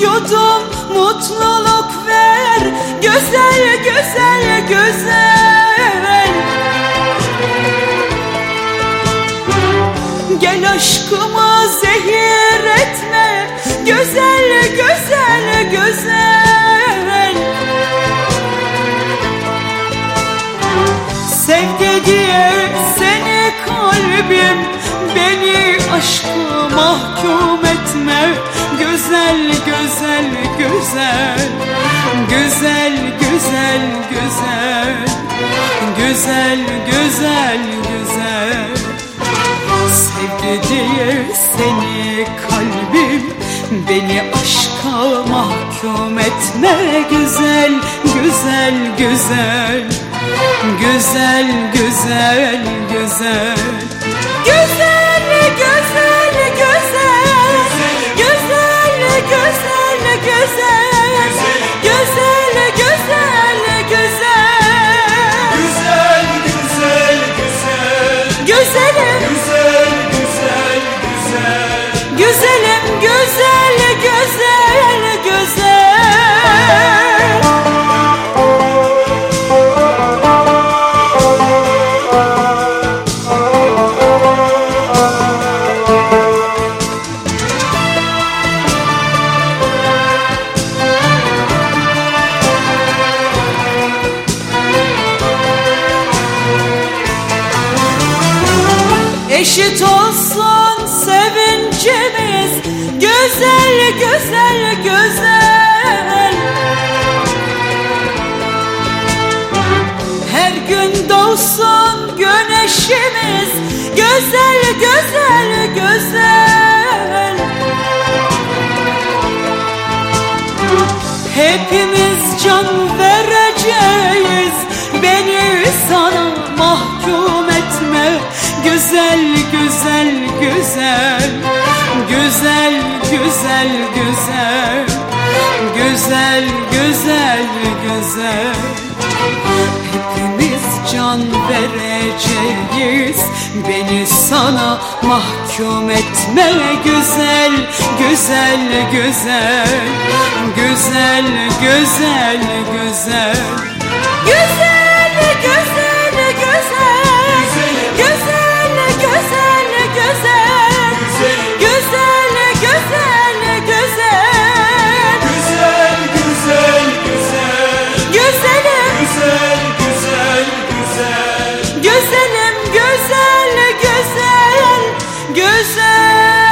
yudum mutluluk ver. Güzel güzel güzel. Gel aşkımı zehir etme. Güzel güzel güzel. Sevdi diye seni kalbim. Beni aşkı mahkum etme Güzel güzel güzel. Güzel güzel güzel. Güzel güzel güzel. Sevdi diye seni kalbim Beni aşka mahkum etme. Güzel güzel güzel. Güzel güzel güzel Güzel güzel sevincimiz Güzel güzel güzel. Her gün doğsun güneşimiz. Güzel güzel güzel. Hepimiz can vereceğiz. Beni sana mahkum etme. Güzel güzel güzel Güzel güzel güzel. Güzel güzel güzel. Hepimiz can vereceğiz. Beni sana mahkum etme Güzel güzel güzel. Güzel güzel güzel. Güzel love.